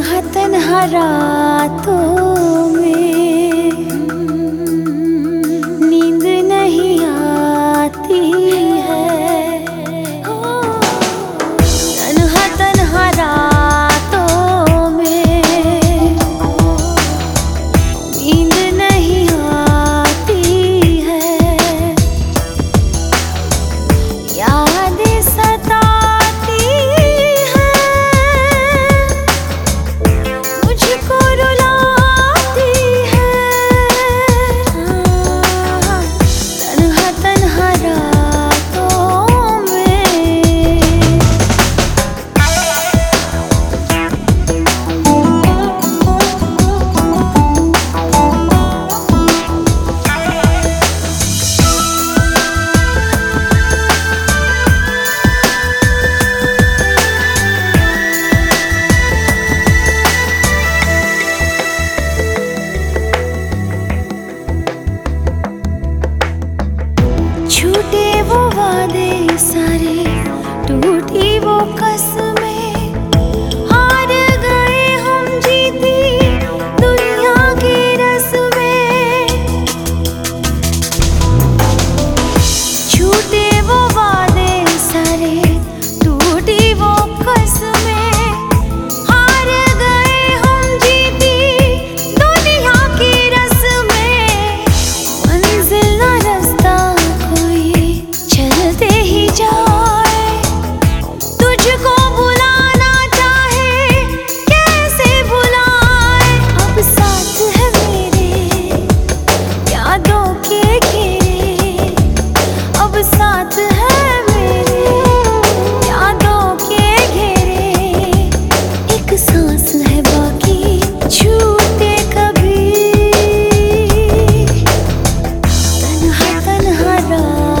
हतन हरा तु। तन्हा